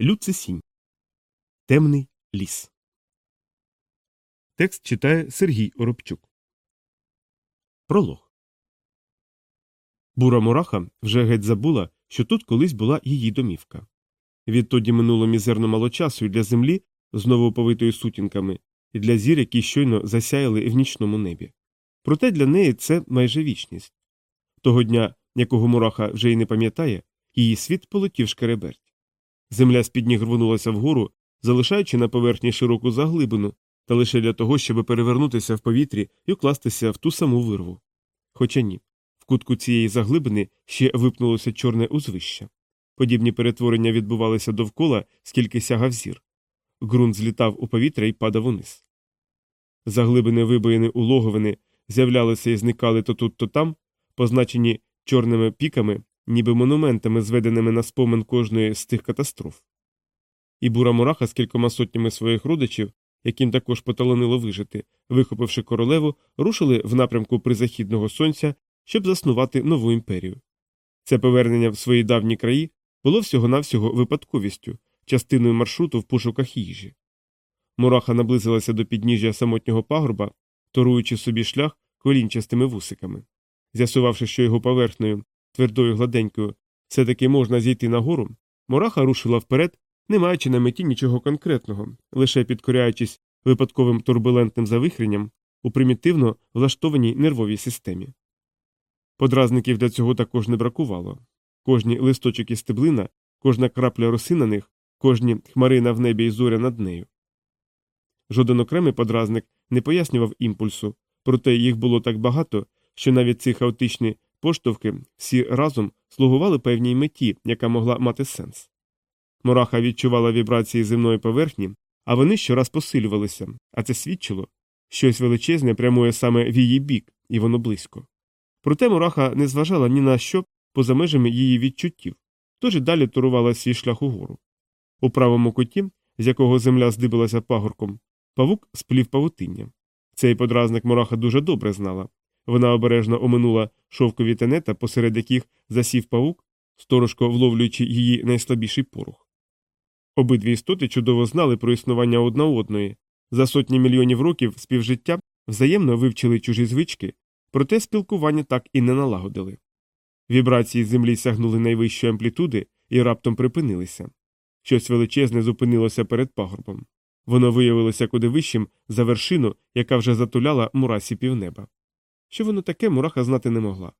Люцисінь. Темний ліс. Текст читає Сергій Оробчук. Пролог. Бура Мураха вже геть забула, що тут колись була її домівка. Відтоді минуло мізерно мало часу і для землі, знову повитої сутінками, і для зір, які щойно засяяли в нічному небі. Проте для неї це майже вічність. Того дня, якого Мураха вже й не пам'ятає, її світ полетів шкереберть. Земля з під ніг рвонулася вгору, залишаючи на поверхні широку заглибину, та лише для того, щоб перевернутися в повітрі і укластися в ту саму вирву. Хоча ні, в кутку цієї заглибини ще випнулося чорне узвище. Подібні перетворення відбувалися довкола, скільки сягав зір. Ґрунт злітав у повітря і падав униз. Заглибини вибоїни улоговини з'являлися і зникали то тут, то там, позначені чорними піками, ніби монументами, зведеними на спомин кожної з тих катастроф. І бура мураха з кількома сотнями своїх родичів, яким також поталанило вижити, вихопивши королеву, рушили в напрямку призахідного сонця, щоб заснувати нову імперію. Це повернення в свої давні краї було всього навсього випадковістю, частиною маршруту в пошуках їжі. Мураха наблизилася до підніжжя самотнього пагорба, торуючи собі шлях колінчастими вусиками. З'ясувавши, що його поверхнею, твердою гладенькою, все таки можна зійти нагору, Мураха рушила вперед, не маючи на меті нічого конкретного, лише підкоряючись випадковим турбулентним завихренням у примітивно влаштованій нервовій системі. Подразників для цього також не бракувало. Кожні листочок і стеблина, кожна крапля роси на них, кожні хмарина в небі і зоря над нею. Жоден окремий подразник не пояснював імпульсу, проте їх було так багато, що навіть ці хаотичні поштовхи всі разом слугували певній меті, яка могла мати сенс. Мураха відчувала вібрації земної поверхні, а вони щораз посилювалися, а це свідчило щось величезне прямує саме в її бік, і воно близько. Проте Мураха не зважала ні на що поза межами її відчуттів, тож і далі турувала свій шлях угору. У правому куті, з якого земля здибилася пагорком, павук сплів павутиння. Цей подразник Мураха дуже добре знала. Вона обережно оминула шовкові тенета, посеред яких засів павук, сторожко вловлюючи її найслабіший порох. Обидві істоти чудово знали про існування одна одної, за сотні мільйонів років співжиття взаємно вивчили чужі звички, проте спілкування так і не налагодили. Вібрації землі сягнули найвищої амплітуди і раптом припинилися. Щось величезне зупинилося перед пагорбом. Воно виявилося куди вищим за вершину, яка вже затуляла мурасі півнеба. Що воно таке, мураха знати не могла.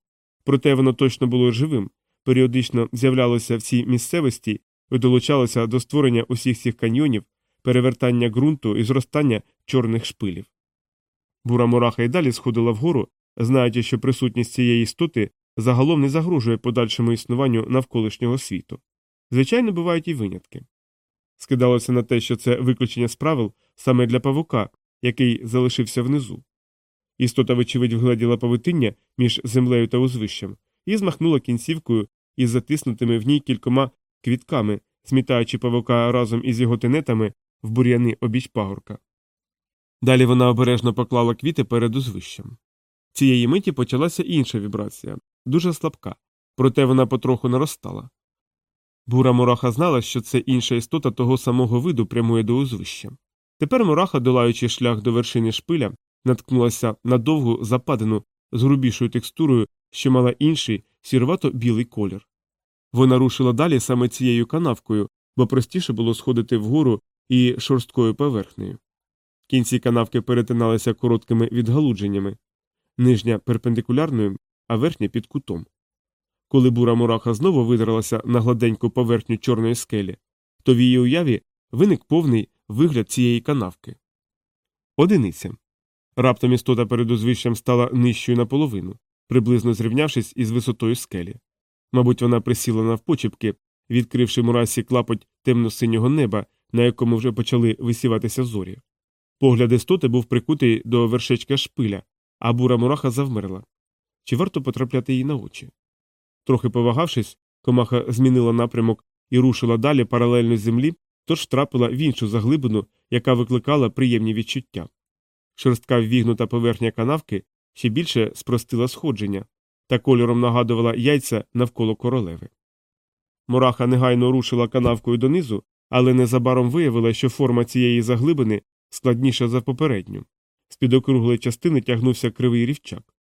Проте воно точно було живим, періодично з'являлося в цій місцевості і долучалося до створення усіх цих каньйонів, перевертання ґрунту і зростання чорних шпилів. Бура мураха й далі сходила вгору, знаючи, що присутність цієї істоти загалом не загрожує подальшому існуванню навколишнього світу. Звичайно, бувають і винятки. Скидалося на те, що це виключення з правил саме для павука, який залишився внизу. Істота, вочевидь, вгладіла павутиння між землею та узвищем і змахнула кінцівкою із затиснутими в ній кількома квітками, змітаючи павука разом із його тенетами в бур'яни обіч пагорка. Далі вона обережно поклала квіти перед узвищем. Цієї миті почалася інша вібрація, дуже слабка, проте вона потроху наростала. Бура Мураха знала, що це інша істота того самого виду прямує до узвища. Тепер Мураха, долаючи шлях до вершини шпиля, наткнулася на довгу западину з грубішою текстурою, що мала інший сірвато білий колір. Вона рушила далі саме цією канавкою, бо простіше було сходити вгору і шорсткою поверхнею. Кінці канавки перетиналися короткими відгалудженнями, нижня перпендикулярною, а верхня під кутом. Коли бура мураха знову видралася на гладеньку поверхню чорної скелі, то в її уяві виник повний вигляд цієї канавки. Одиниця. Раптом істота перед узвищем стала нижчою наполовину, приблизно зрівнявшись із висотою скелі. Мабуть, вона присіла навпочіпки, відкривши мурасі клапоть темно-синього неба, на якому вже почали висіватися зорі. Погляд істоти був прикутий до вершечка шпиля, а бура мураха завмерла. Чи варто потрапляти їй на очі? Трохи повагавшись, комаха змінила напрямок і рушила далі паралельно землі, тож трапила в іншу заглибину, яка викликала приємні відчуття. Шерстка ввігнута поверхня канавки ще більше спростила сходження та кольором нагадувала яйця навколо королеви. Мураха негайно рушила канавкою донизу, але незабаром виявила, що форма цієї заглибини складніша за попередню. З під округлої частини тягнувся кривий рівчак.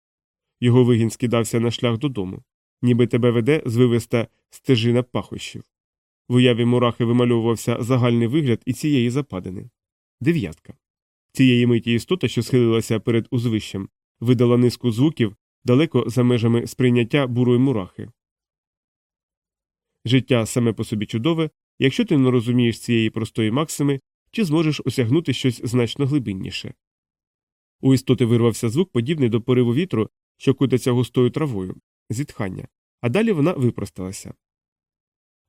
Його вигін скидався на шлях додому, ніби тебе веде звивиста стежина пахощів. В уяві мурахи вимальовувався загальний вигляд і цієї западини. Дев'ятка. Цієї миті істота, що схилилася перед узвищем, видала низку звуків далеко за межами сприйняття бурої мурахи. Життя саме по собі чудове, якщо ти не розумієш цієї простої максими, чи зможеш осягнути щось значно глибинніше. У істоти вирвався звук, подібний до пориву вітру, що кутиться густою травою, зітхання, а далі вона випросталася.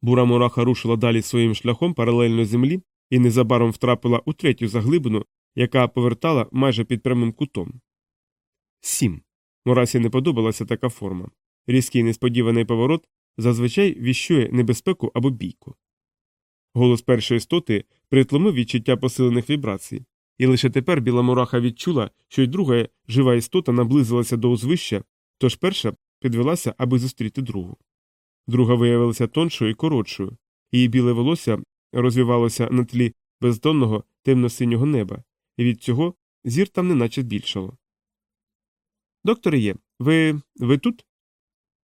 Бура мураха рушила далі своїм шляхом паралельно землі і незабаром втрапила у третю заглибину, яка повертала майже під прямим кутом. Сім. Мурасі не подобалася така форма. Різкий несподіваний поворот зазвичай віщує небезпеку або бійку. Голос першої істоти притломив відчуття посилених вібрацій, і лише тепер біла мураха відчула, що й друга жива істота наблизилася до узвища, тож перша підвелася, аби зустріти другу. Друга виявилася тоншою і коротшою, її біле волосся розвивалося на тлі бездонного темно-синього неба, і від цього зір там неначе збільшало. Докторе є, ви. ви тут?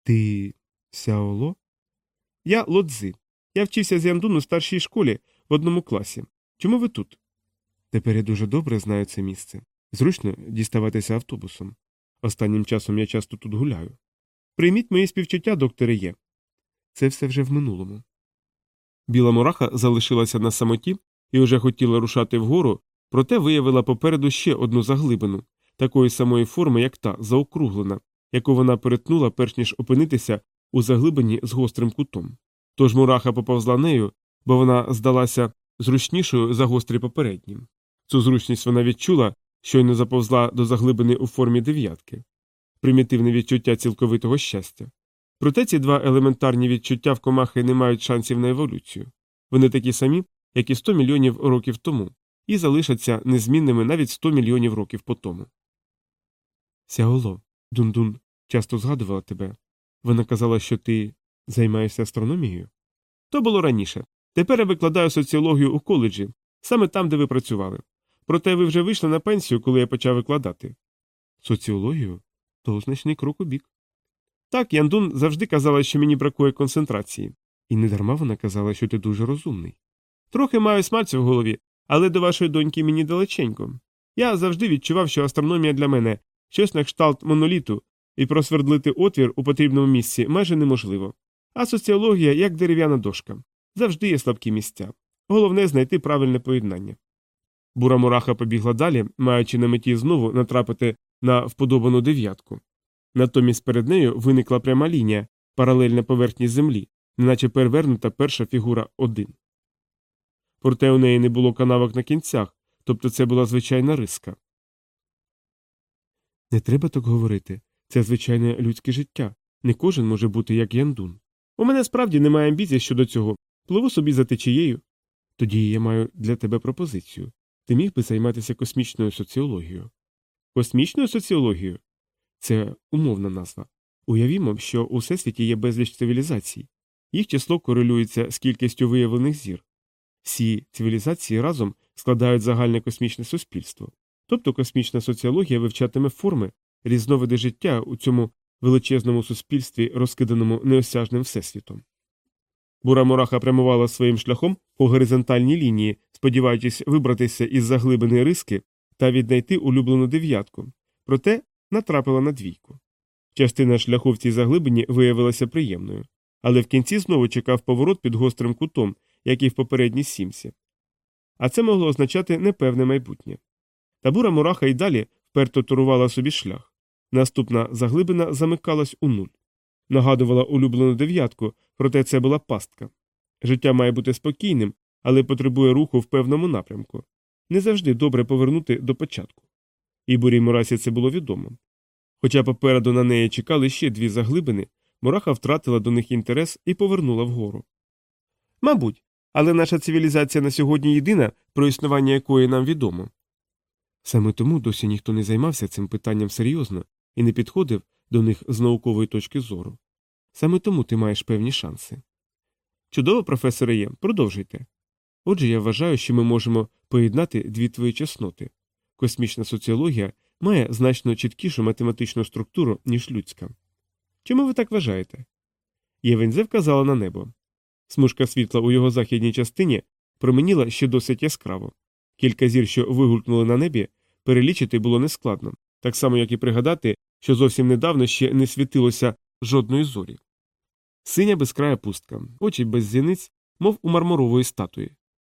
Ти. Сяоло? Я лодзи. Я вчився з Яндун у старшій школі в одному класі. Чому ви тут? Тепер я дуже добре знаю це місце. Зручно діставатися автобусом. Останнім часом я часто тут гуляю. Прийміть мої співчуття, докторе є. Це все вже в минулому. Біла мураха залишилася на самоті і вже хотіла рушати вгору, проте виявила попереду ще одну заглибину, такої самої форми, як та, заокруглена, яку вона перетнула, перш ніж опинитися у заглибині з гострим кутом. Тож мураха поповзла нею, бо вона здалася зручнішою за гострий попереднім. Цю зручність вона відчула, щойно заповзла до заглибини у формі дев'ятки, примітивне відчуття цілковитого щастя. Проте ці два елементарні відчуття в комахи не мають шансів на еволюцію. Вони такі самі, як і 100 мільйонів років тому, залишаться незмінними навіть 100 мільйонів років по тому. Сяоло, Дундун часто згадувала тебе. Вона казала, що ти займаєшся астрономією. То було раніше. Тепер я викладаю соціологію у коледжі, саме там, де ви працювали. Проте ви вже вийшли на пенсію, коли я почав викладати. Соціологію? То значний крок у бік. Так, Яндун завжди казала, що мені бракує концентрації. І недарма вона казала, що ти дуже розумний. Трохи маю смальцю в голові, але до вашої доньки мені далеченько. Я завжди відчував, що астрономія для мене щось на кшталт моноліту, і просвердлити отвір у потрібному місці майже неможливо. А соціологія, як дерев'яна дошка, завжди є слабкі місця. Головне знайти правильне поєднання. Бура мураха побігла далі, маючи на меті знову натрапити на вподобану дев'ятку. Натомість перед нею виникла пряма лінія, паралельна поверхні землі, неначе перевернута перша фігура один. Проте у неї не було канавок на кінцях, тобто це була звичайна риска. Не треба так говорити. Це звичайне людське життя. Не кожен може бути як Яндун. У мене справді немає амбіцій щодо цього. Пливу собі за течією. Тоді я маю для тебе пропозицію. Ти міг би займатися космічною соціологією. Космічною соціологією? Це умовна назва. Уявімо, що у всесвіті є безліч цивілізацій. Їх число корелюється з кількістю виявлених зір. Всі цивілізації разом складають загальне космічне суспільство. Тобто космічна соціологія вивчатиме форми, різновиди життя у цьому величезному суспільстві, розкиданому неосяжним всесвітом. Бура Мураха прямувала своїм шляхом по горизонтальній лінії, сподіваючись вибратися із заглибини риски та віднайти улюблену дев'ятку, проте натрапила на двійку. Частина шляху в цій заглибині виявилася приємною, але в кінці знову чекав поворот під гострим кутом, як і в попередній сімсі. А це могло означати непевне майбутнє. Табура мураха й далі вперто турувала собі шлях. Наступна заглибина замикалась у нуль. Нагадувала улюблену дев'ятку, проте це була пастка. Життя має бути спокійним, але потребує руху в певному напрямку. Не завжди добре повернути до початку. І бурій Мурасі це було відомо. Хоча попереду на неї чекали ще дві заглибини, Мураха втратила до них інтерес і повернула вгору. Мабуть, але наша цивілізація на сьогодні єдина, про існування якої нам відомо. Саме тому досі ніхто не займався цим питанням серйозно і не підходив до них з наукової точки зору. Саме тому ти маєш певні шанси. Чудово, професоре є, продовжуйте. Отже, я вважаю, що ми можемо поєднати дві твої чесноти. Космічна соціологія має значно чіткішу математичну структуру, ніж людська. Чому ви так вважаєте? Євензе вказала на небо. Смужка світла у його західній частині променіла ще досить яскраво. Кілька зір, що вигулькнули на небі, перелічити було нескладно, так само, як і пригадати, що зовсім недавно ще не світилося жодної зорі. Синя безкрая пустка, очі без зіниць, мов у мармурової статуї.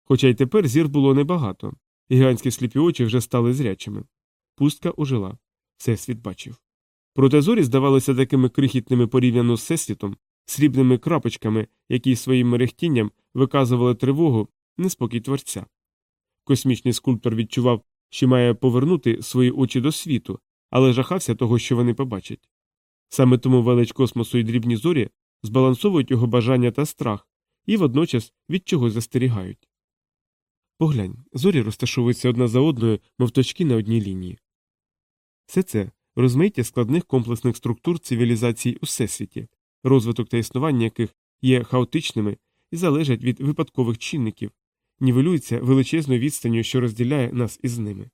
Хоча й тепер зір було небагато, гігантські сліпі очі вже стали зрячими. Пустка ожила, всесвіт бачив. Проте зорі здавалися такими крихітними порівняно з всесвітом, срібними крапочками, які своїм мерехтінням виказували тривогу, неспокій творця. Космічний скульптор відчував, що має повернути свої очі до світу, але жахався того, що вони побачать. Саме тому велич космосу і дрібні зорі збалансовують його бажання та страх і водночас від чогось застерігають. Поглянь, зорі розташовуються одна за одною, мов точки на одній лінії. Все це розмиття складних комплексних структур цивілізацій у всесвіті, розвиток та існування яких є хаотичними і залежать від випадкових чинників, нівелюються величезною відстанню, що розділяє нас із ними.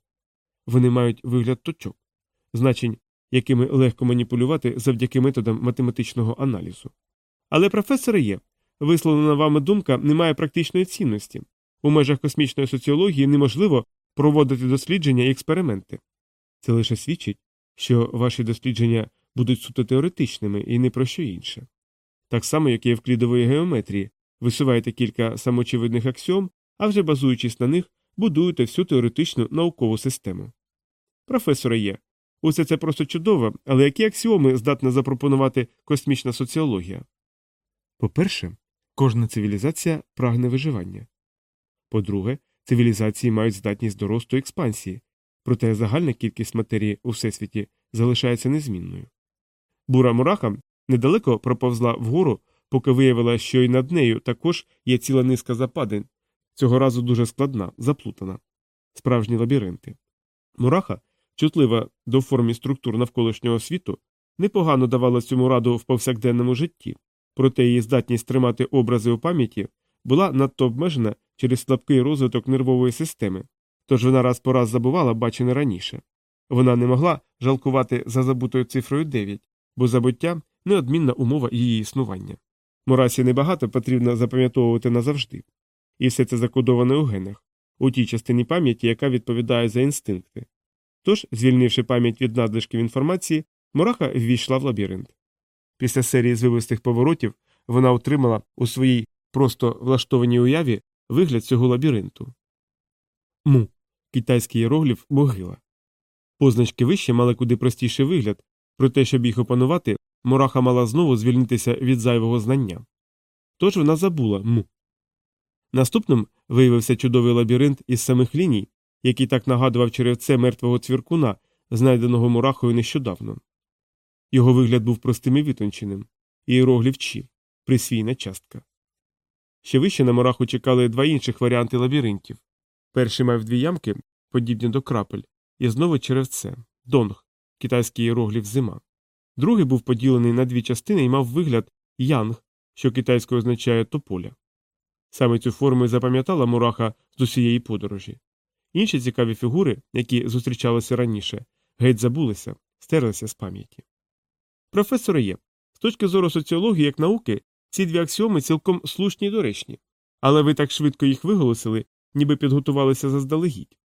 Вони мають вигляд точок, значень, якими легко маніпулювати завдяки методам математичного аналізу. Але, професоре є, висловлена вами думка не має практичної цінності. У межах космічної соціології неможливо проводити дослідження і експерименти. Це лише свідчить, що ваші дослідження будуть суто теоретичними і не про що інше. Так само, як і евклідової геометрії, висуваєте кілька самоочевидних аксіом, а вже базуючись на них, будуєте всю теоретичну наукову систему. Професоре є. Усе це просто чудово, але які аксіоми здатна запропонувати космічна соціологія? По перше, кожна цивілізація прагне виживання. По-друге, цивілізації мають здатність до росту експансії, проте загальна кількість матерії у всесвіті залишається незмінною. Бура Мураха недалеко проповзла вгору, поки виявила, що й над нею також є ціла низка западин, цього разу дуже складна, заплутана, справжні лабіринти. Мураха, чутлива до формі структур навколишнього світу, непогано давала цьому раду в повсякденному житті, проте її здатність тримати образи у пам'яті була надто обмежена через слабкий розвиток нервової системи, тож вона раз по раз забувала бачене раніше. Вона не могла жалкувати за забутою цифрою 9, бо забуття неодмінна умова її існування. Морасі небагато потрібно запам'ятовувати назавжди, і все це закодоване у генах, у тій частині пам'яті, яка відповідає за інстинкти. Тож, звільнивши пам'ять від надлишків інформації, Мураха ввійшла в лабіринт. Після серії звивистих поворотів вона отримала у своїй просто влаштованій уяві вигляд цього лабіринту. Му китайський іерогліф могила. Позначки вище мали куди простіший вигляд, проте, щоб їх опанувати, Мураха мала знову звільнитися від зайвого знання. Тож вона забула му. Наступним виявився чудовий лабіринт із самих ліній, який так нагадував черевце мертвого цвіркуна, знайденого мурахою нещодавно. Його вигляд був простим і витонченим, іерогліф Чі, присвійна частка. Ще вище на мураху чекали два інших варіанти лабіринтів. Перший мав дві ямки, подібні до крапель, і знову черевце донг, китайський іерогліф зима. Другий був поділений на дві частини і мав вигляд янг, що китайською означає тополя. Саме цю форму запам'ятала мураха з усієї подорожі. Інші цікаві фігури, які зустрічалися раніше, геть забулися, стерлися з пам'яті. Професоре є, з точки зору соціології як науки, ці дві аксіоми цілком слушні й доречні, але ви так швидко їх виголосили, ніби підготувалися заздалегідь,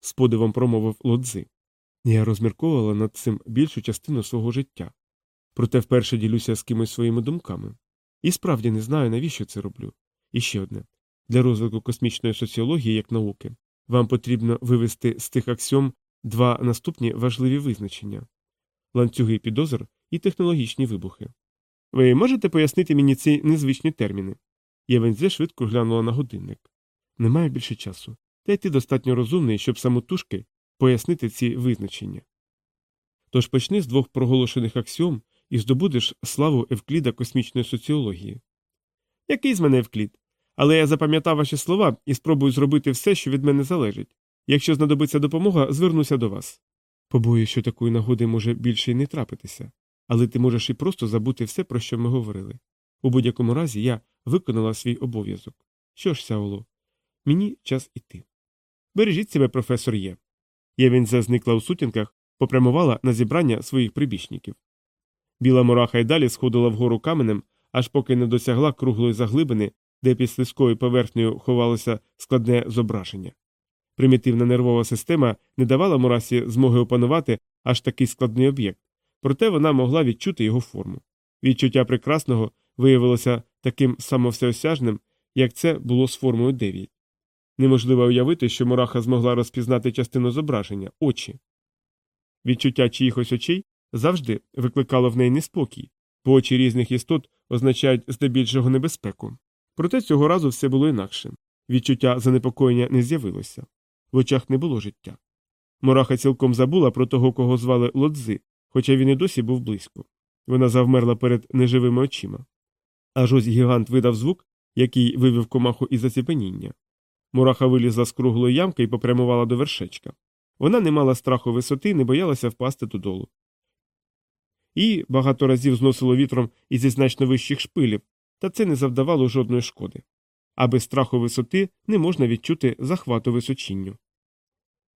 з подивом промовив лодзи. Я розмірковувала над цим більшу частину свого життя, проте вперше ділюся з кимось своїми думками. І справді не знаю, навіщо це роблю. І ще одне для розвитку космічної соціології як науки вам потрібно вивести з тих аксіом два наступні важливі визначення ланцюги підозр і технологічні вибухи. Ви можете пояснити мені ці незвичні терміни? Євензе швидко глянула на годинник. Немає більше часу, та й ти достатньо розумний, щоб самотужки пояснити ці визначення. Тож почни з двох проголошених аксіом і здобудеш славу Евкліда космічної соціології. Який з мене Евклід? Але я запам'ятав ваші слова і спробую зробити все, що від мене залежить. Якщо знадобиться допомога, звернуся до вас. Побою, що такої нагоди може більше й не трапитися, але ти можеш і просто забути все, про що ми говорили. У будь-якому разі я виконала свій обов'язок. Що ж, Сяоло, Мені час іти. Бережіть себе, професор Є. Євінза зникла у сутінках, попрямувала на зібрання своїх прибічників. Біла мураха й далі сходила вгору каменем, аж поки не досягла круглої заглибини, де під слизькою поверхнею ховалося складне зображення. Примітивна нервова система не давала мурасі змоги опанувати аж такий складний об'єкт, проте вона могла відчути його форму. Відчуття прекрасного виявилося таким самовсеосяжним, як це було з формою 9. Неможливо уявити, що мураха змогла розпізнати частину зображення очі. Відчуття чиїхось очей завжди викликало в неї неспокій, бо очі різних істот означають здебільшого небезпеку. Проте цього разу все було інакше відчуття занепокоєння не з'явилося в очах не було життя. Мураха цілком забула про того, кого звали лодзи, хоча він і досі був близько. Вона завмерла перед неживими очима. Аж ось гігант видав звук, який вивів комаху із заціпеніння. Мураха вилізла з круглої ямки і попрямувала до вершечка. Вона не мала страху висоти не боялася впасти додолу. І багато разів зносило вітром із значно вищих шпилів, та це не завдавало жодної шкоди. А без страху висоти не можна відчути захвату височінню.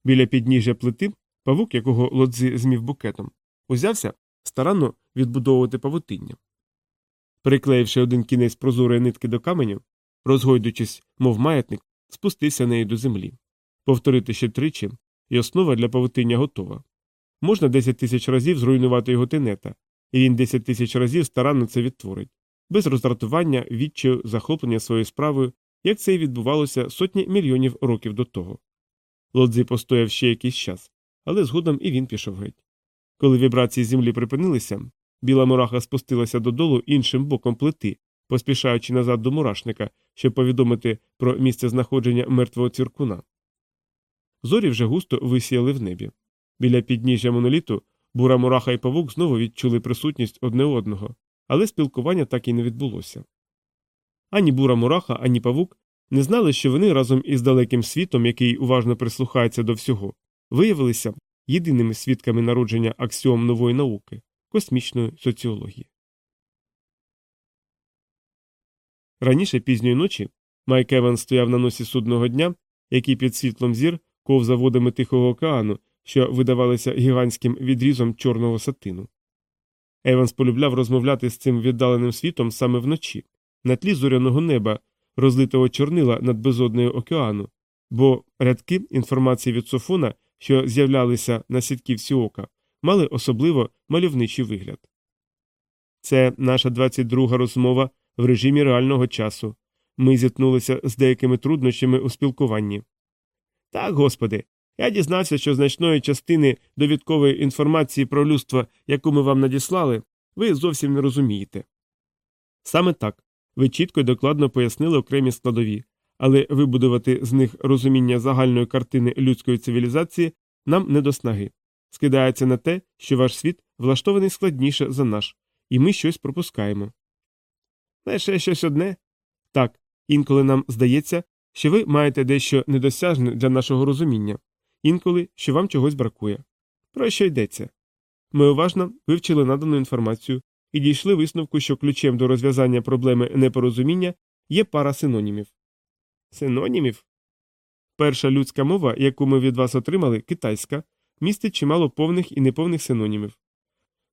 Біля підніжжя плити павук, якого лодзи змів букетом, узявся старанно відбудовувати павутиння. Приклеївши один кінець прозорої нитки до каменю, розгойдучись, мов маятник, спустився нею до землі. Повторити ще тричі, і основа для павутиння готова. Можна 10 тисяч разів зруйнувати його тенета, і він 10 тисяч разів старанно це відтворить, без роздратування, відчаю, захоплення своєю справою, як це і відбувалося сотні мільйонів років до того. Лодзи постояв ще якийсь час, але згодом і він пішов геть. Коли вібрації землі припинилися, біла мураха спустилася додолу іншим боком плити, поспішаючи назад до мурашника, щоб повідомити про місце знаходження мертвого ціркуна. Зорі вже густо висіяли в небі. Біля підніжжя моноліту бура мураха і павук знову відчули присутність одне одного, але спілкування так і не відбулося. Ані бура мураха, ані павук не знали, що вони разом із далеким світом, який уважно прислухається до всього, виявилися єдиними свідками народження аксіом нової науки космічної соціології. Раніше пізньої ночі Майк Еван стояв на носі судного дня, який під світлом зір ковзав водами Тихого океану, що видавалися гігантським відрізом чорного сатину. Еванс полюбляв розмовляти з цим віддаленим світом саме вночі, на тлі зоряного неба, розлитого чорнила над безоднею океану, бо рядки інформації від софона, що з'являлися на сітківці ока, мали особливо мальовничий вигляд. Це наша 22-га розмова в режимі реального часу. Ми зіткнулися з деякими труднощами у спілкуванні. Так, господи, я дізнався, що значної частини довідкової інформації про людство, яку ми вам надіслали, ви зовсім не розумієте. Саме так ви чітко і докладно пояснили окремі складові, але вибудувати з них розуміння загальної картини людської цивілізації нам не до снаги. Скидається на те, що ваш світ влаштований складніше за наш, і ми щось пропускаємо. Лише щось одне так, інколи нам здається, що ви маєте дещо недосяжне для нашого розуміння, інколи що вам чогось бракує. Про що йдеться? Ми уважно вивчили надану інформацію і дійшли висновку, що ключем до розв'язання проблеми непорозуміння є пара синонімів. Синонімів? Перша людська мова, яку ми від вас отримали, китайська, містить чимало повних і неповних синонімів.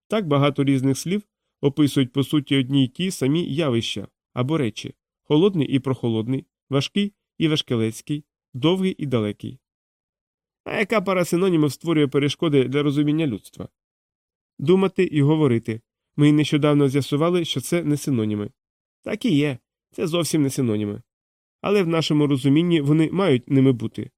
Так багато різних слів описують по суті одні й ті самі явища або речі холодний і прохолодний, важкий і важкелецький, довгий і далекий. А яка пара синонімів створює перешкоди для розуміння людства? Думати і говорити. Ми нещодавно з'ясували, що це не синоніми. Так і є, це зовсім не синоніми. Але в нашому розумінні вони мають ними бути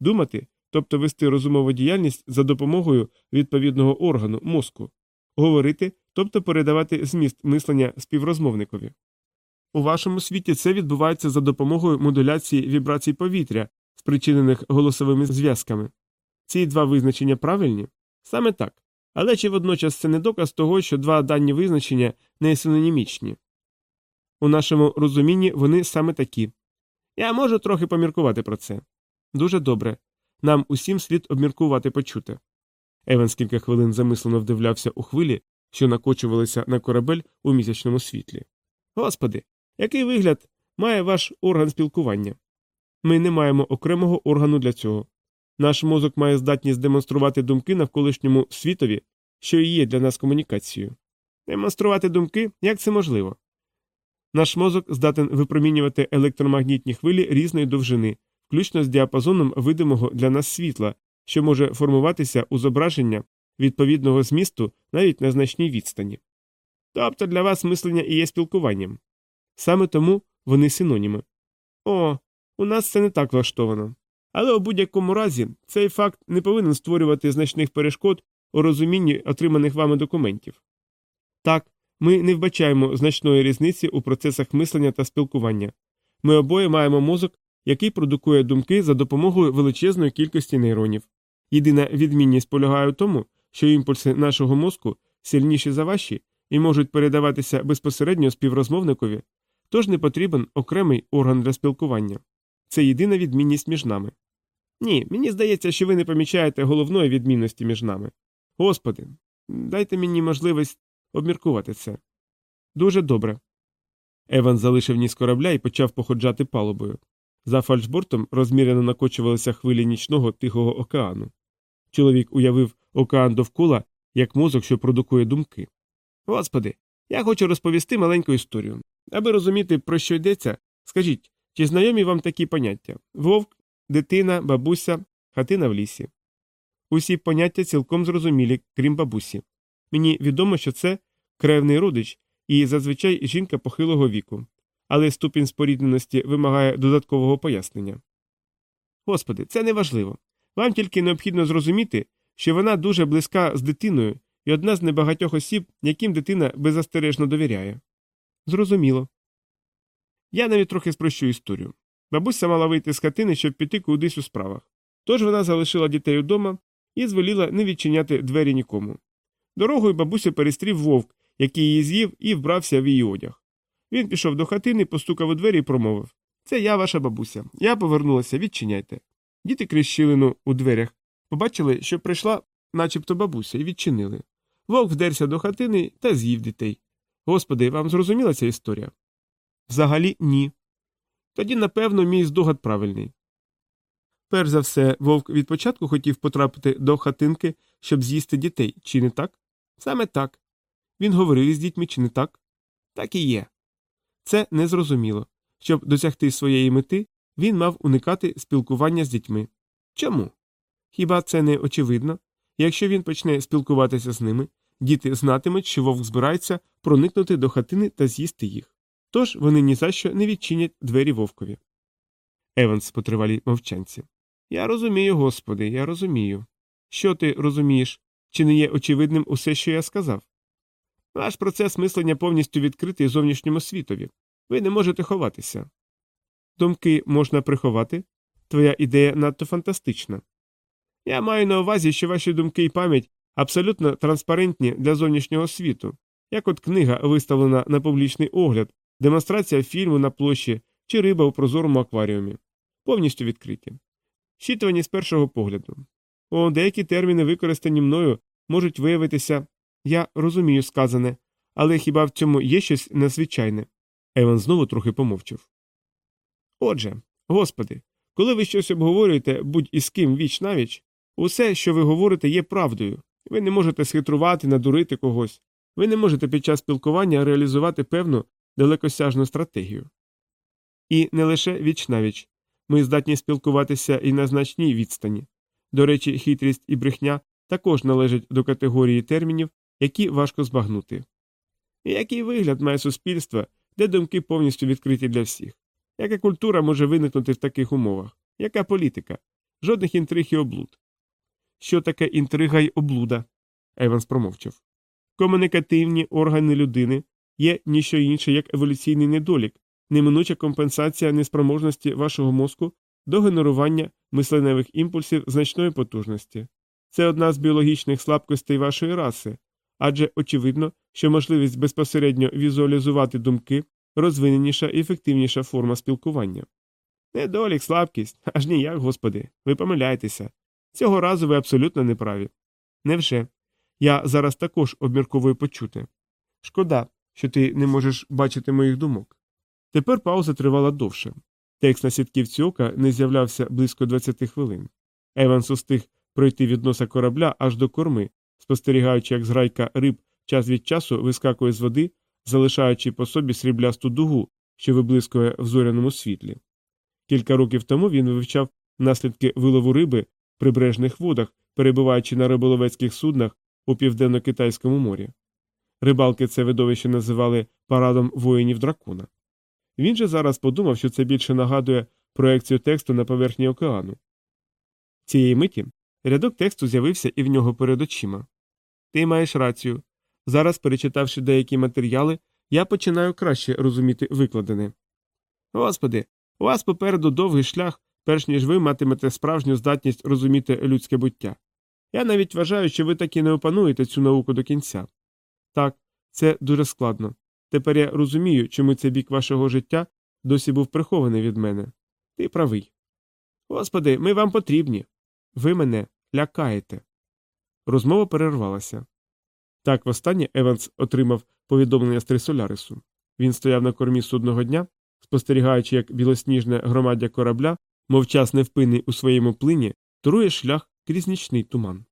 думати, тобто вести розумову діяльність за допомогою відповідного органу мозку, говорити, тобто передавати зміст мислення співрозмовникові. У вашому світі це відбувається за допомогою модуляції вібрацій повітря, спричинених голосовими зв'язками. Ці два визначення правильні? Саме так. Але чи водночас це не доказ того, що два дані визначення не синонімічні? У нашому розумінні вони саме такі. Я можу трохи поміркувати про це. Дуже добре. Нам усім слід обміркувати почуте. Еванс кілька хвилин замислено вдивлявся у хвилі, що накочувалися на корабель у місячному світлі. Господи, який вигляд має ваш орган спілкування? Ми не маємо окремого органу для цього. Наш мозок має здатність демонструвати думки навколишньому світові, що і є для нас комунікацією. Демонструвати думки, як це можливо? Наш мозок здатен випромінювати електромагнітні хвилі різної довжини, включно з діапазоном видимого для нас світла, що може формуватися у зображення відповідного змісту навіть на значній відстані. Тобто для вас мислення і є спілкуванням. Саме тому вони синоніми. О, у нас це не так влаштовано. Але у будь-якому разі цей факт не повинен створювати значних перешкод у розумінні отриманих вами документів. Так, ми не вбачаємо значної різниці у процесах мислення та спілкування. Ми обоє маємо мозок, який продукує думки за допомогою величезної кількості нейронів. Єдина відмінність полягає у тому, що імпульси нашого мозку сильніші за ваші і можуть передаватися безпосередньо співрозмовникові, тож не потрібен окремий орган для спілкування. Це єдина відмінність між нами. Ні, мені здається, що ви не помічаєте головної відмінності між нами. Господи, дайте мені можливість обміркувати це. Дуже добре. Еван залишив ніс корабля і почав походжати палубою. За фальшбортом розміряно накочувалися хвилі нічного тихого океану. Чоловік уявив океан довкола як мозок, що продукує думки. Господи, я хочу розповісти маленьку історію. Аби розуміти, про що йдеться, скажіть, чи знайомі вам такі поняття вовк, дитина, бабуся, хатина в лісі? Усі поняття цілком зрозумілі, крім бабусі. Мені відомо, що це кревний родич і зазвичай жінка похилого віку, але ступінь спорідненості вимагає додаткового пояснення. Господи, це не важливо. Вам тільки необхідно зрозуміти, що вона дуже близька з дитиною і одна з небагатьох осіб, яким дитина беззастережно довіряє. Зрозуміло. Я навіть трохи спрощу історію. Бабуся мала вийти з хатини, щоб піти кудись у справах. Тож вона залишила дітей удома і звеліла не відчиняти двері нікому. Дорогою бабусю перестрів вовк, який її з'їв і вбрався в її одяг. Він пішов до хатини, постукав у двері і промовив Це я, ваша бабуся. Я повернулася, відчиняйте. Діти крізь щілину у дверях побачили, що прийшла начебто бабуся, і відчинили. Вовк вдерся до хатини та з'їв дітей. Господи, вам зрозуміла ця історія? Взагалі ні. Тоді, напевно, мій здогад правильний. Перш за все, вовк від початку хотів потрапити до хатинки, щоб з'їсти дітей, чи не так? Саме так. Він говорив із дітьми, чи не так? Так і є. Це незрозуміло. Щоб досягти своєї мети, він мав уникати спілкування з дітьми. Чому? Хіба це не очевидно? Якщо він почне спілкуватися з ними, діти знатимуть, що вовк збирається проникнути до хатини та з'їсти їх. Тож вони ні за що не відчинять двері вовкові. Еванс по тривалій мовчанці. Я розумію, господи, я розумію. Що ти розумієш? Чи не є очевидним усе, що я сказав? Ваш процес мислення повністю відкритий зовнішньому світові. Ви не можете ховатися. Думки можна приховати? Твоя ідея надто фантастична. Я маю на увазі, що ваші думки і пам'ять абсолютно транспарентні для зовнішнього світу, як от книга, виставлена на публічний огляд, демонстрація фільму на площі чи риба у прозорому акваріумі. Повністю відкриті. Щитувані з першого погляду. О, деякі терміни, використані мною, можуть виявитися я розумію сказане, але хіба в цьому є щось незвичайне? Еван знову трохи помовчав. Отже, господи, коли ви щось обговорюєте будь із ким віч навіч, усе, що ви говорите, є правдою. Ви не можете схитрувати, надурити когось, ви не можете під час спілкування реалізувати певну далекосяжну стратегію. І не лише віч навіч. Ми здатні спілкуватися і на значній відстані. До речі, хитрість і брехня також належать до категорії термінів, які важко збагнути. Який вигляд має суспільство, де думки повністю відкриті для всіх? Яка культура може виникнути в таких умовах? Яка політика? Жодних інтриг і облуд. Що таке інтрига й облуда? Еванс промовчав. Комунікативні органи людини є ніщо інше, як еволюційний недолік, неминуча компенсація неспроможності вашого мозку до генерування мисленевих імпульсів значної потужності. Це одна з біологічних слабкостей вашої раси, адже очевидно, що можливість безпосередньо візуалізувати думки розвиненіша і ефективніша форма спілкування. Недолік, слабкість, аж ніяк, господи, ви помиляєтеся. Цього разу ви абсолютно неправі. Невже? Я зараз також обмірковую почути. Шкода, що ти не можеш бачити моїх думок. Тепер пауза тривала довше. Текст на сітківці ока не з'являвся близько 20 хвилин. Еванс устиг пройти від носа корабля аж до корми, спостерігаючи, як зграйка риб час від часу вискакує з води, залишаючи по собі сріблясту дугу, що виблискує в зоряному світлі. Кілька років тому він вивчав наслідки вилову риби в прибережних водах, перебуваючи на риболовецьких суднах у південно-китайському морі. Рибалки це видовище називали парадом воїнів дракона. Він же зараз подумав, що це більше нагадує проекцію тексту на поверхні океану. Цієї миті рядок тексту з'явився і в нього перед очима. Ти маєш рацію. Зараз, перечитавши деякі матеріали, я починаю краще розуміти викладене. Господи, у вас попереду довгий шлях, перш ніж ви матимете справжню здатність розуміти людське буття. Я навіть вважаю, що ви таки не опануєте цю науку до кінця. Так, це дуже складно. Тепер я розумію, чому цей бік вашого життя досі був прихований від мене. Ти правий. Господи, ми вам потрібні. Ви мене лякаєте. Розмова перервалася. Так востаннє Еванс отримав повідомлення з Трисолярису. Він стояв на кормі судного дня, спостерігаючи, як білосніжне громаддя корабля, мовчас невпинний у своєму плині, турує шлях крізь нічний туман.